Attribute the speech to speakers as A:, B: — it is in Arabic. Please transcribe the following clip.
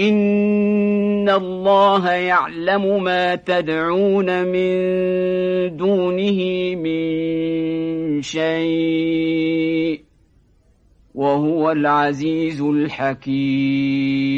A: إن الله يعلم ما تدعون من دونه من شيء وهو العزيز الحكيم